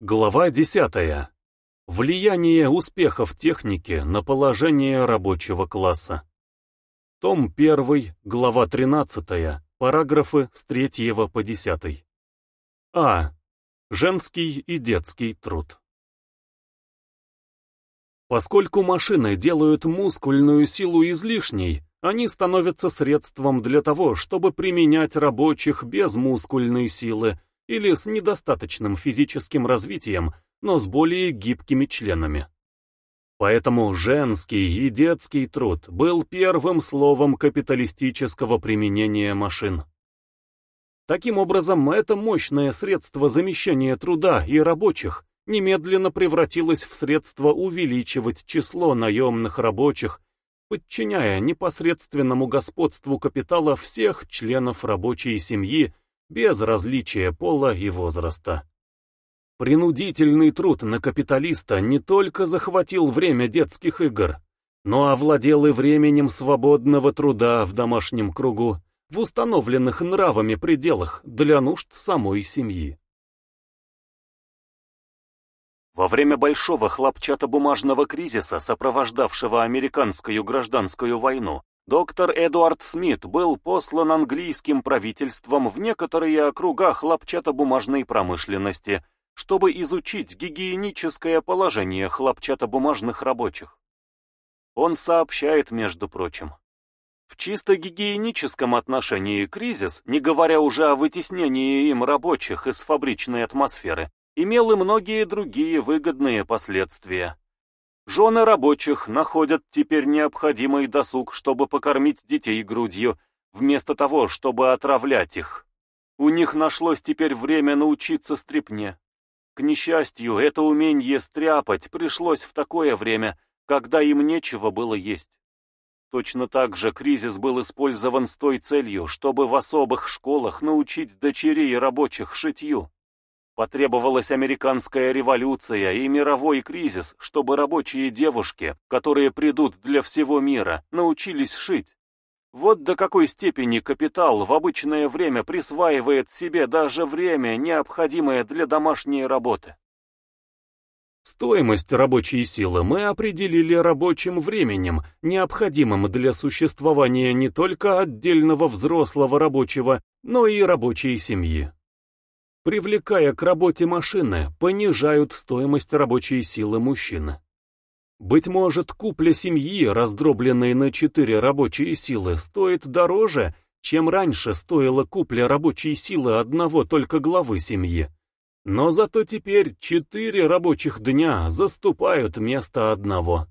Глава 10. Влияние успехов техники на положение рабочего класса. Том 1, глава 13, параграфы с 3 по 10. А. Женский и детский труд. Поскольку машины делают мускульную силу излишней, они становятся средством для того, чтобы применять рабочих без мускульной силы, или с недостаточным физическим развитием, но с более гибкими членами. Поэтому женский и детский труд был первым словом капиталистического применения машин. Таким образом, это мощное средство замещения труда и рабочих немедленно превратилось в средство увеличивать число наемных рабочих, подчиняя непосредственному господству капитала всех членов рабочей семьи без различия пола и возраста. Принудительный труд на капиталиста не только захватил время детских игр, но овладел и временем свободного труда в домашнем кругу, в установленных нравами пределах для нужд самой семьи. Во время большого хлопчатобумажного кризиса, сопровождавшего американскую гражданскую войну, Доктор Эдуард Смит был послан английским правительством в некоторые округа хлопчатобумажной промышленности, чтобы изучить гигиеническое положение хлопчатобумажных рабочих. Он сообщает, между прочим, в чисто гигиеническом отношении кризис, не говоря уже о вытеснении им рабочих из фабричной атмосферы, имел и многие другие выгодные последствия. Жены рабочих находят теперь необходимый досуг, чтобы покормить детей грудью, вместо того, чтобы отравлять их. У них нашлось теперь время научиться стряпне. К несчастью, это умение стряпать пришлось в такое время, когда им нечего было есть. Точно так же кризис был использован с той целью, чтобы в особых школах научить дочерей рабочих шитью. Потребовалась американская революция и мировой кризис, чтобы рабочие девушки, которые придут для всего мира, научились шить. Вот до какой степени капитал в обычное время присваивает себе даже время, необходимое для домашней работы. Стоимость рабочей силы мы определили рабочим временем, необходимым для существования не только отдельного взрослого рабочего, но и рабочей семьи привлекая к работе машины, понижают стоимость рабочей силы мужчины. Быть может, купля семьи, раздробленной на четыре рабочие силы, стоит дороже, чем раньше стоила купля рабочей силы одного только главы семьи. Но зато теперь четыре рабочих дня заступают место одного.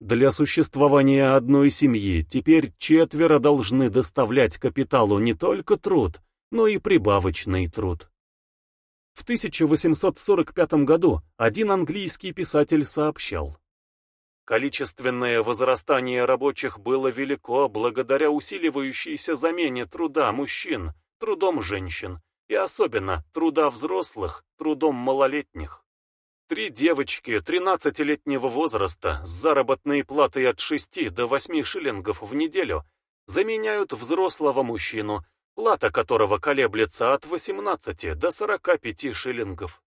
Для существования одной семьи теперь четверо должны доставлять капиталу не только труд, но и прибавочный труд. В 1845 году один английский писатель сообщал, Количественное возрастание рабочих было велико благодаря усиливающейся замене труда мужчин трудом женщин и особенно труда взрослых трудом малолетних. Три девочки 13-летнего возраста с заработной платой от 6 до 8 шиллингов в неделю заменяют взрослого мужчину плата которого колеблется от 18 до 45 шиллингов.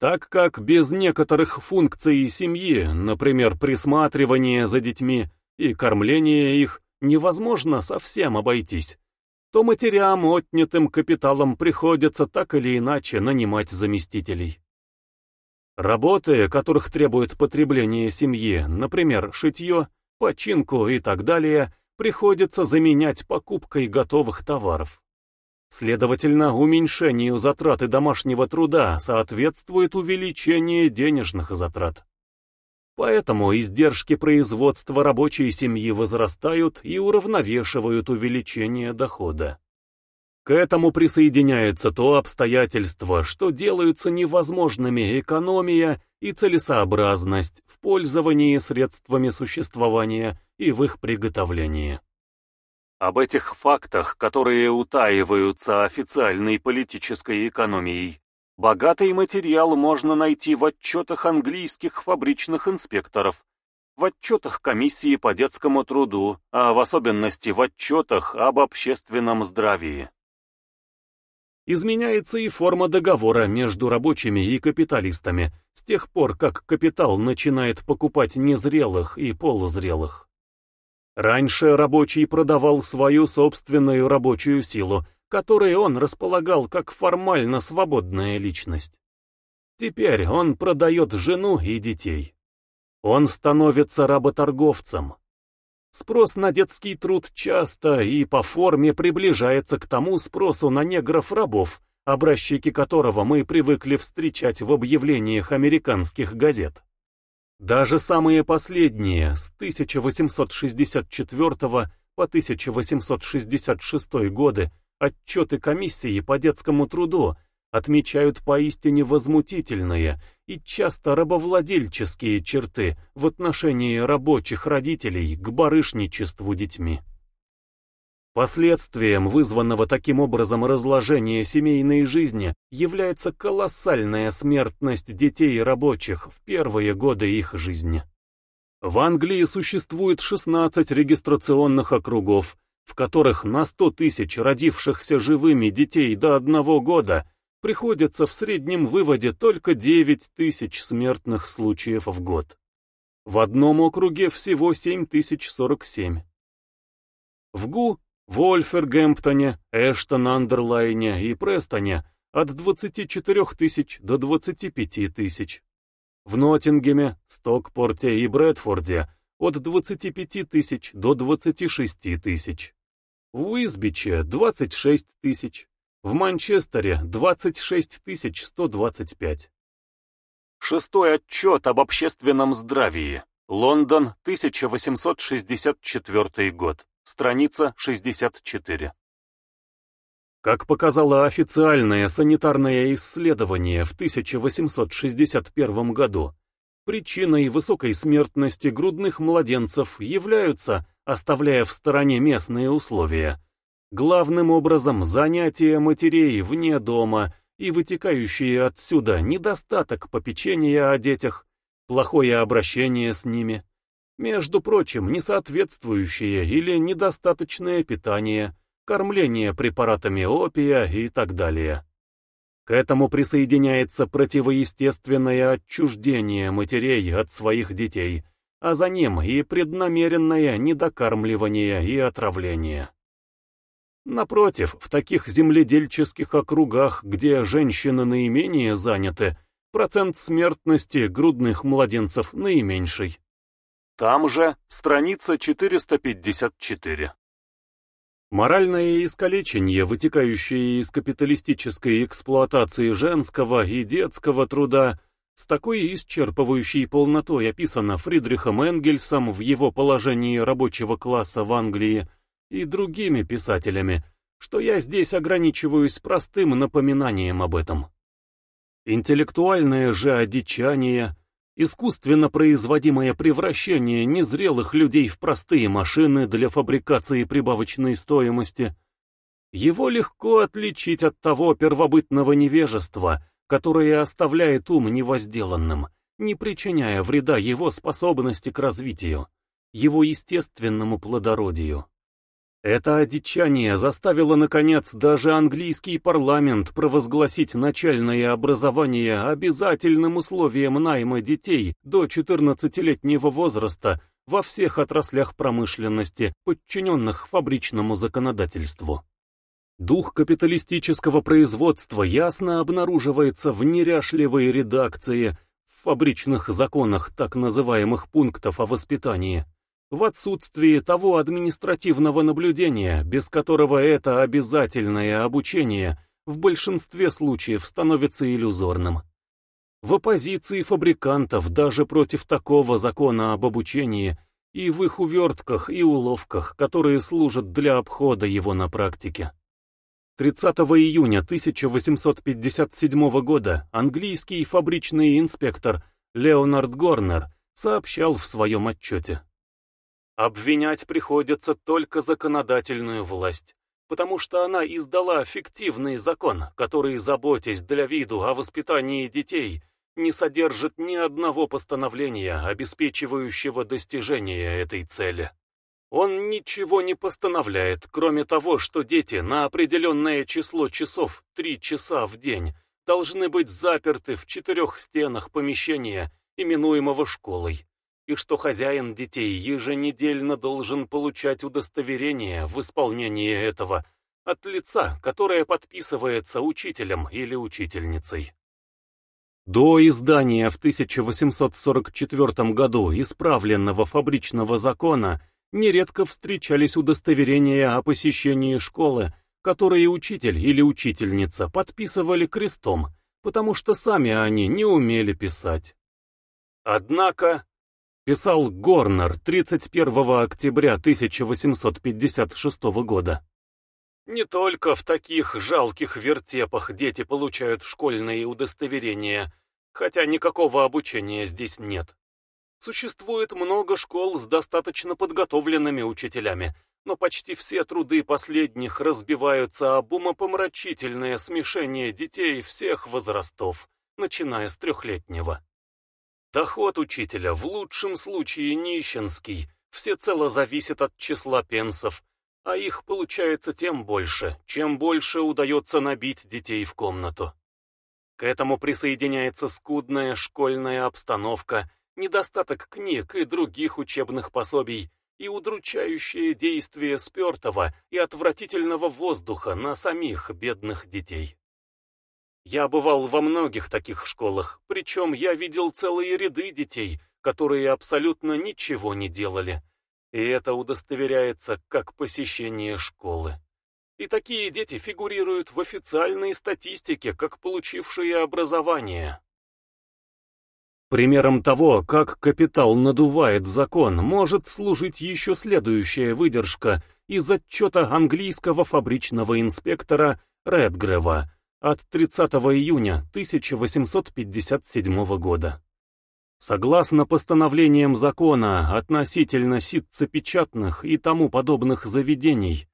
Так как без некоторых функций семьи, например, присматривания за детьми и кормления их, невозможно совсем обойтись, то матерям отнятым капиталом приходится так или иначе нанимать заместителей. Работы, которых требует потребление семьи, например, шитье, починку и так далее, приходится заменять покупкой готовых товаров. Следовательно, уменьшению затраты домашнего труда соответствует увеличение денежных затрат. Поэтому издержки производства рабочей семьи возрастают и уравновешивают увеличение дохода. К этому присоединяется то обстоятельство, что делаются невозможными экономия и целесообразность в пользовании средствами существования и в их приготовлении. Об этих фактах, которые утаиваются официальной политической экономией, богатый материал можно найти в отчетах английских фабричных инспекторов, в отчетах комиссии по детскому труду, а в особенности в отчетах об общественном здравии. Изменяется и форма договора между рабочими и капиталистами с тех пор, как капитал начинает покупать незрелых и полузрелых. Раньше рабочий продавал свою собственную рабочую силу, которой он располагал как формально свободная личность. Теперь он продает жену и детей. Он становится работорговцем. Спрос на детский труд часто и по форме приближается к тому спросу на негров-рабов, образчики которого мы привыкли встречать в объявлениях американских газет. Даже самые последние, с 1864 по 1866 годы, отчеты комиссии по детскому труду отмечают поистине возмутительные и часто рабовладельческие черты в отношении рабочих родителей к барышничеству детьми. Последствием вызванного таким образом разложения семейной жизни является колоссальная смертность детей рабочих в первые годы их жизни. В Англии существует 16 регистрационных округов, в которых на 100 тысяч родившихся живыми детей до одного года приходится в среднем выводе только 9 тысяч смертных случаев в год. В одном округе всего 7047. В ГУ, Вольфергемптоне, Эштон-Андерлайне и Престоне от 24 тысяч до 25 тысяч. В Ноттингеме, Стокпорте и Брэдфорде от 25 тысяч до 26 тысяч. В Уизбиче 26 тысяч, в Манчестере 26 125. Шестой отчет об общественном здравии. Лондон, 1864 год. Страница 64. Как показало официальное санитарное исследование в 1861 году, причиной высокой смертности грудных младенцев являются, оставляя в стороне местные условия, Главным образом занятия матерей вне дома и вытекающие отсюда недостаток попечения о детях, плохое обращение с ними, между прочим, несоответствующее или недостаточное питание, кормление препаратами опия и так далее. К этому присоединяется противоестественное отчуждение матерей от своих детей, а за ним и преднамеренное недокармливание и отравление. Напротив, в таких земледельческих округах, где женщины наименее заняты, процент смертности грудных младенцев наименьший. Там же страница 454. Моральное искалечение, вытекающее из капиталистической эксплуатации женского и детского труда, с такой исчерпывающей полнотой описано Фридрихом Энгельсом в его положении рабочего класса в Англии и другими писателями, что я здесь ограничиваюсь простым напоминанием об этом. Интеллектуальное же одичание, искусственно производимое превращение незрелых людей в простые машины для фабрикации прибавочной стоимости, его легко отличить от того первобытного невежества, которое оставляет ум невозделанным, не причиняя вреда его способности к развитию, его естественному плодородию. Это одичание заставило, наконец, даже английский парламент провозгласить начальное образование обязательным условием найма детей до 14-летнего возраста во всех отраслях промышленности, подчиненных фабричному законодательству. Дух капиталистического производства ясно обнаруживается в неряшливой редакции в фабричных законах так называемых пунктов о воспитании в отсутствии того административного наблюдения, без которого это обязательное обучение в большинстве случаев становится иллюзорным. В оппозиции фабрикантов даже против такого закона об обучении и в их увертках и уловках, которые служат для обхода его на практике. 30 июня 1857 года английский фабричный инспектор Леонард Горнер сообщал в своем отчете. Обвинять приходится только законодательную власть, потому что она издала фиктивный закон, который, заботясь для виду о воспитании детей, не содержит ни одного постановления, обеспечивающего достижение этой цели. Он ничего не постановляет, кроме того, что дети на определенное число часов, три часа в день, должны быть заперты в четырех стенах помещения, именуемого школой, и что хозяин детей еженедельно должен получать удостоверение в исполнении этого от лица, которое подписывается учителем или учительницей. До издания в 1844 году исправленного фабричного закона нередко встречались удостоверения о посещении школы, которые учитель или учительница подписывали крестом, потому что сами они не умели писать. Однако, писал Горнер 31 октября 1856 года, не только в таких жалких вертепах дети получают школьные удостоверения, хотя никакого обучения здесь нет. Существует много школ с достаточно подготовленными учителями, но почти все труды последних разбиваются об умопомрачительное смешение детей всех возрастов, начиная с трехлетнего. Доход учителя в лучшем случае нищенский, всецело зависит от числа пенсов, а их получается тем больше, чем больше удается набить детей в комнату. К этому присоединяется скудная школьная обстановка, недостаток книг и других учебных пособий и удручающее действие спертого и отвратительного воздуха на самих бедных детей. Я бывал во многих таких школах, причем я видел целые ряды детей, которые абсолютно ничего не делали, и это удостоверяется как посещение школы. И такие дети фигурируют в официальной статистике как получившие образование. Примером того, как капитал надувает закон, может служить еще следующая выдержка из отчета английского фабричного инспектора Редгрева от 30 июня 1857 года. Согласно постановлениям закона относительно ситцепечатных и тому подобных заведений,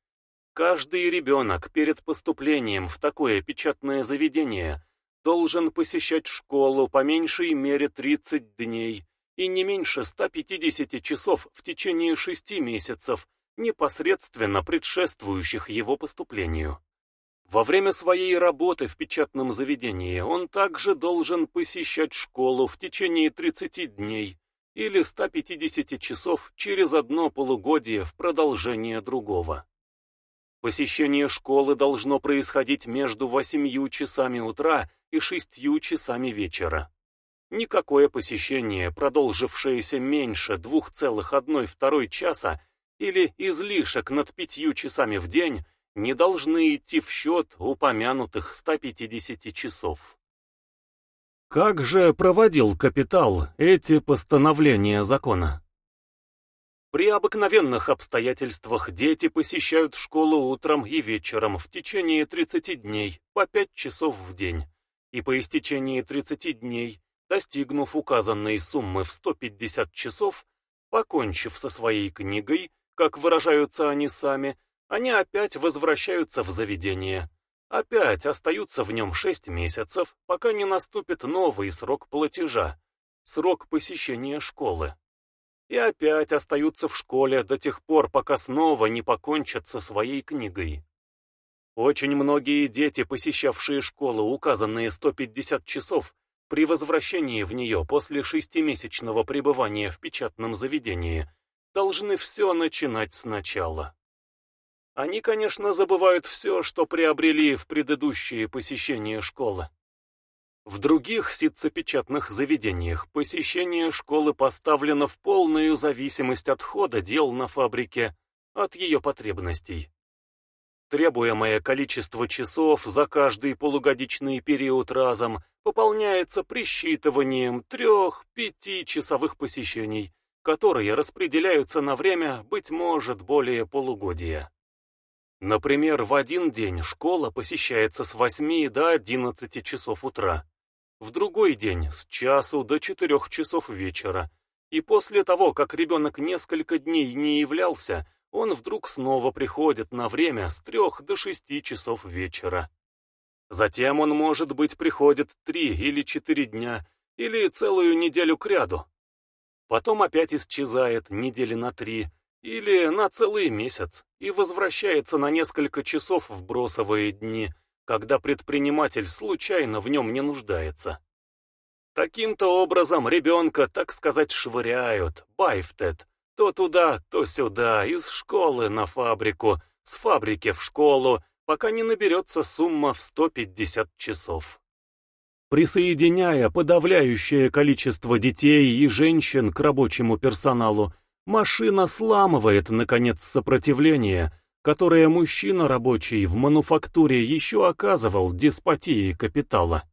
каждый ребенок перед поступлением в такое печатное заведение – должен посещать школу по меньшей мере 30 дней и не меньше 150 часов в течение шести месяцев, непосредственно предшествующих его поступлению. Во время своей работы в печатном заведении он также должен посещать школу в течение 30 дней или 150 часов через одно полугодие в продолжение другого. Посещение школы должно происходить между 8 часами утра и шестью часами вечера. Никакое посещение, продолжившееся меньше 2,1-2 часа или излишек над пятью часами в день, не должны идти в счет упомянутых 150 часов. Как же проводил капитал эти постановления закона? При обыкновенных обстоятельствах дети посещают школу утром и вечером в течение 30 дней, по 5 часов в день и по истечении 30 дней, достигнув указанной суммы в 150 часов, покончив со своей книгой, как выражаются они сами, они опять возвращаются в заведение. Опять остаются в нем 6 месяцев, пока не наступит новый срок платежа, срок посещения школы. И опять остаются в школе до тех пор, пока снова не покончат со своей книгой. Очень многие дети, посещавшие школу указанные 150 часов, при возвращении в нее после шестимесячного пребывания в печатном заведении, должны все начинать сначала. Они, конечно, забывают все, что приобрели в предыдущие посещения школы. В других ситцепечатных заведениях посещение школы поставлено в полную зависимость от хода дел на фабрике, от ее потребностей. Требуемое количество часов за каждый полугодичный период разом пополняется присчитыванием трех-пяти часовых посещений, которые распределяются на время, быть может, более полугодия. Например, в один день школа посещается с 8 до 11 часов утра, в другой день с часу до 4 часов вечера, и после того, как ребенок несколько дней не являлся, он вдруг снова приходит на время с трех до шести часов вечера. Затем он, может быть, приходит три или четыре дня, или целую неделю кряду. Потом опять исчезает недели на три, или на целый месяц и возвращается на несколько часов в бросовые дни, когда предприниматель случайно в нем не нуждается. Таким-то образом ребенка, так сказать, швыряют, байфтет, то туда, то сюда, из школы на фабрику, с фабрики в школу, пока не наберется сумма в 150 часов. Присоединяя подавляющее количество детей и женщин к рабочему персоналу, машина сламывает, наконец, сопротивление, которое мужчина рабочий в мануфактуре еще оказывал деспотии капитала.